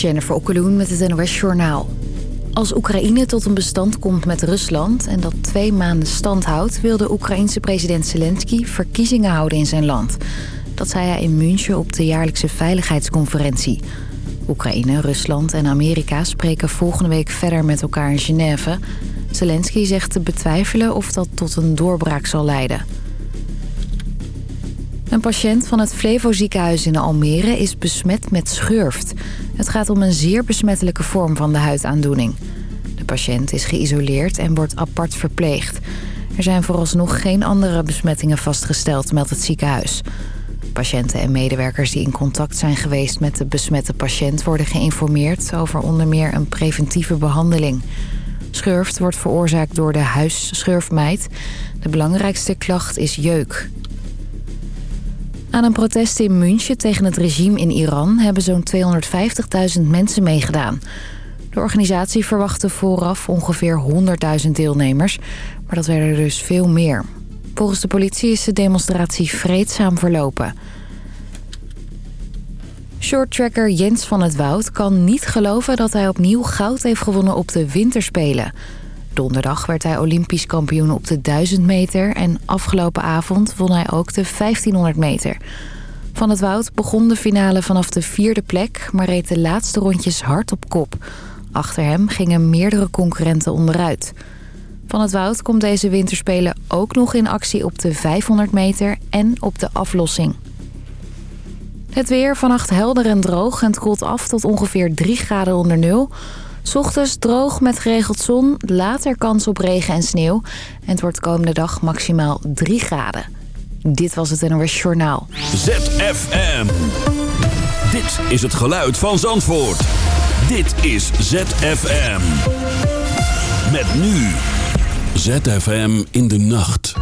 Jennifer Okkeloen met het NOS Journaal. Als Oekraïne tot een bestand komt met Rusland en dat twee maanden stand houdt... wil de Oekraïense president Zelensky verkiezingen houden in zijn land. Dat zei hij in München op de jaarlijkse veiligheidsconferentie. Oekraïne, Rusland en Amerika spreken volgende week verder met elkaar in Genève. Zelensky zegt te betwijfelen of dat tot een doorbraak zal leiden. Een patiënt van het Flevo ziekenhuis in Almere is besmet met schurft. Het gaat om een zeer besmettelijke vorm van de huidaandoening. De patiënt is geïsoleerd en wordt apart verpleegd. Er zijn vooralsnog geen andere besmettingen vastgesteld, meldt het ziekenhuis. Patiënten en medewerkers die in contact zijn geweest met de besmette patiënt... worden geïnformeerd over onder meer een preventieve behandeling. Schurft wordt veroorzaakt door de huisschurfmijt. De belangrijkste klacht is jeuk. Aan een protest in München tegen het regime in Iran... hebben zo'n 250.000 mensen meegedaan. De organisatie verwachtte vooraf ongeveer 100.000 deelnemers... maar dat werden er dus veel meer. Volgens de politie is de demonstratie vreedzaam verlopen. Shorttracker Jens van het Woud kan niet geloven dat hij opnieuw goud heeft gewonnen op de winterspelen... Donderdag werd hij olympisch kampioen op de 1000 meter... en afgelopen avond won hij ook de 1500 meter. Van het Woud begon de finale vanaf de vierde plek... maar reed de laatste rondjes hard op kop. Achter hem gingen meerdere concurrenten onderuit. Van het Woud komt deze winterspelen ook nog in actie op de 500 meter en op de aflossing. Het weer vannacht helder en droog en het koelt af tot ongeveer 3 graden onder nul... Ochtends droog met geregeld zon, later kans op regen en sneeuw. En het wordt komende dag maximaal 3 graden. Dit was het NOS Journaal. ZFM. Dit is het geluid van Zandvoort. Dit is ZFM. Met nu. ZFM in de nacht.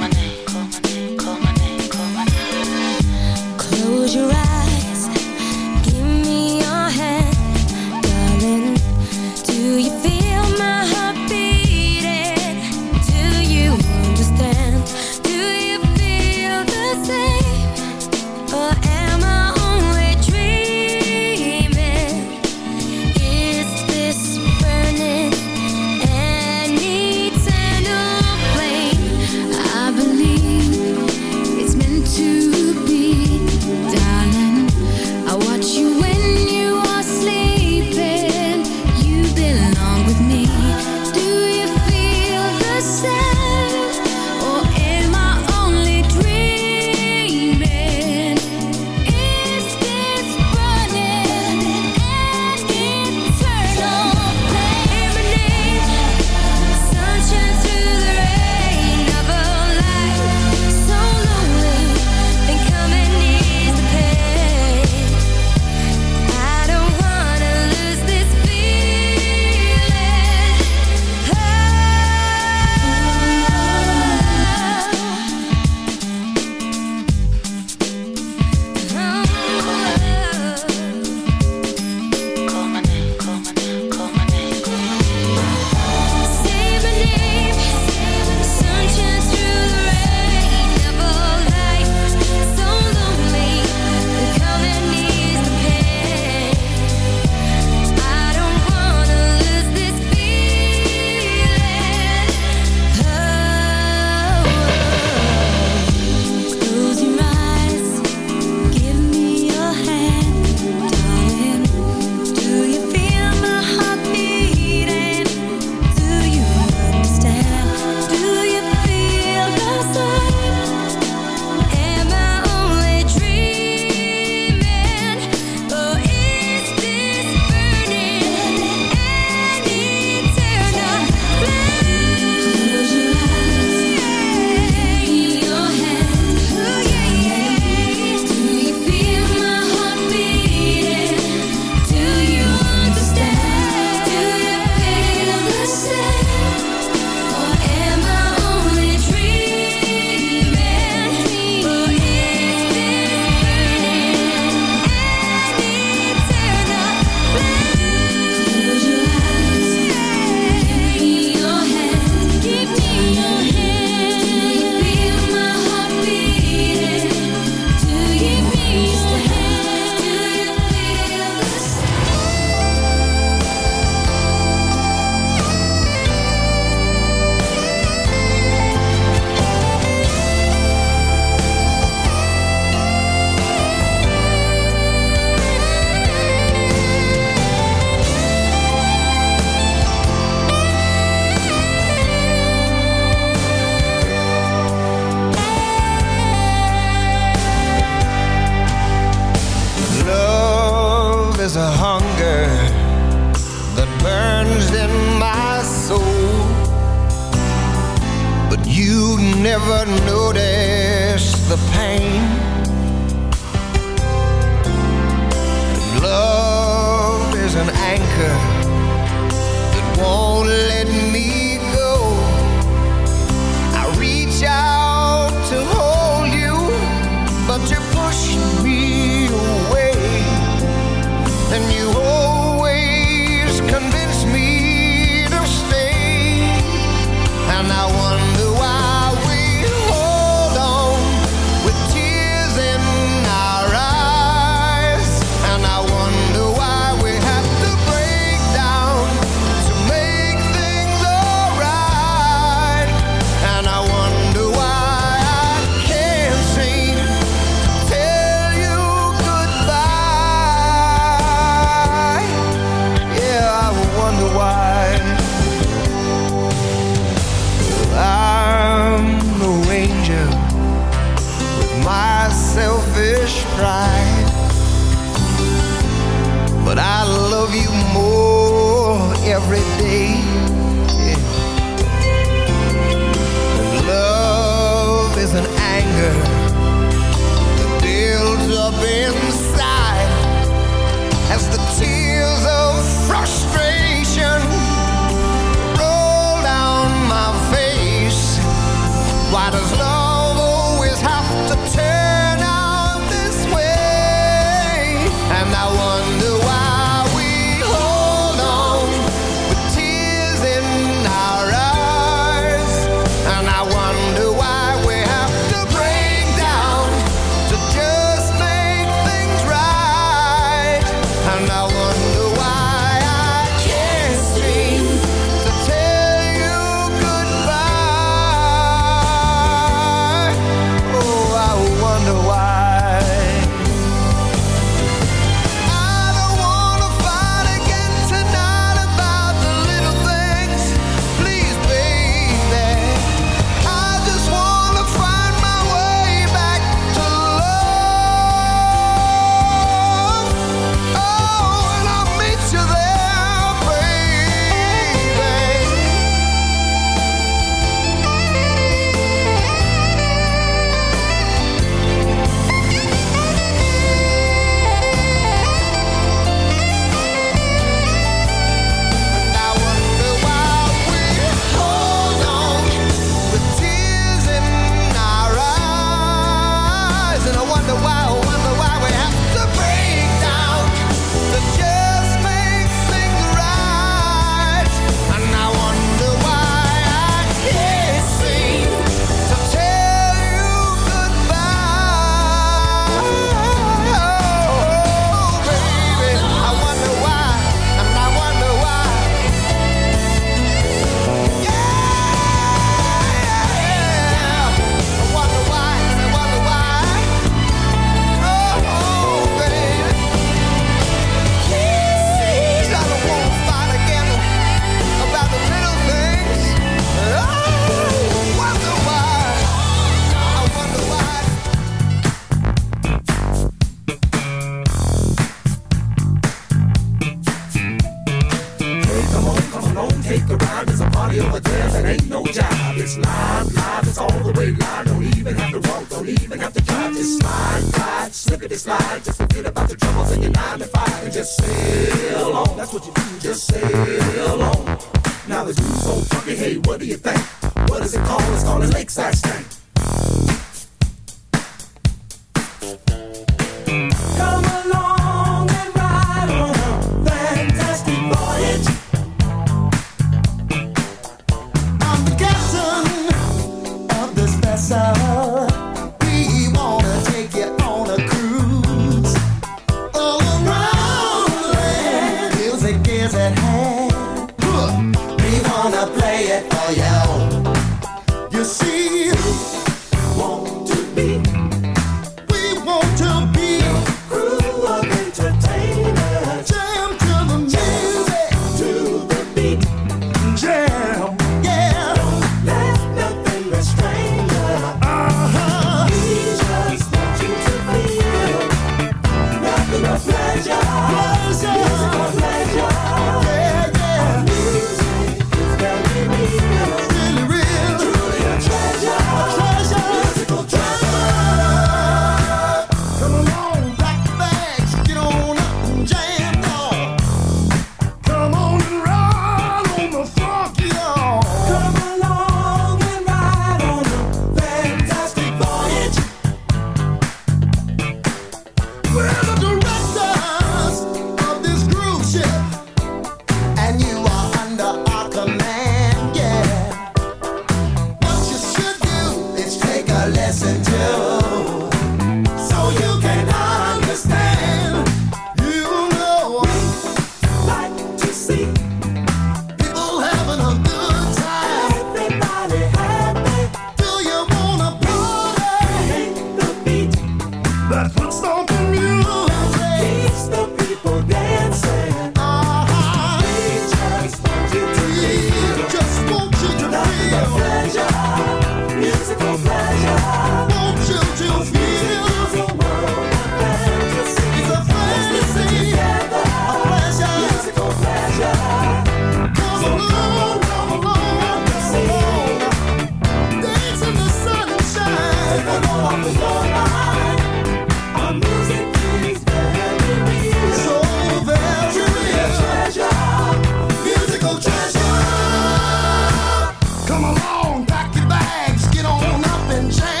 on, pack your bags, get on up and change.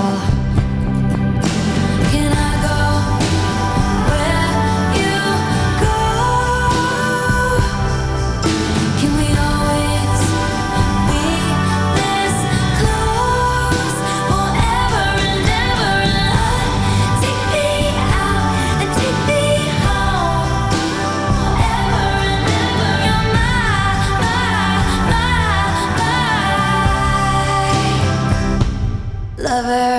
lover.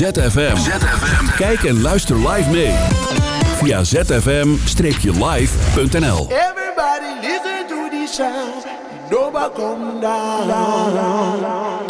ZFM. Kijk en luister live mee. Via zfm-live.nl Everybody listen to the sound. Nobody come down.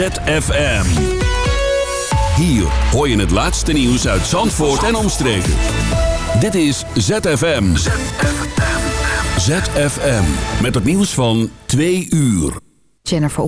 ZFM. Hier hoor je het laatste nieuws uit Zandvoort en omstreken. Dit is ZFM. ZFM. ZFM. Met het nieuws van twee uur. Jennifer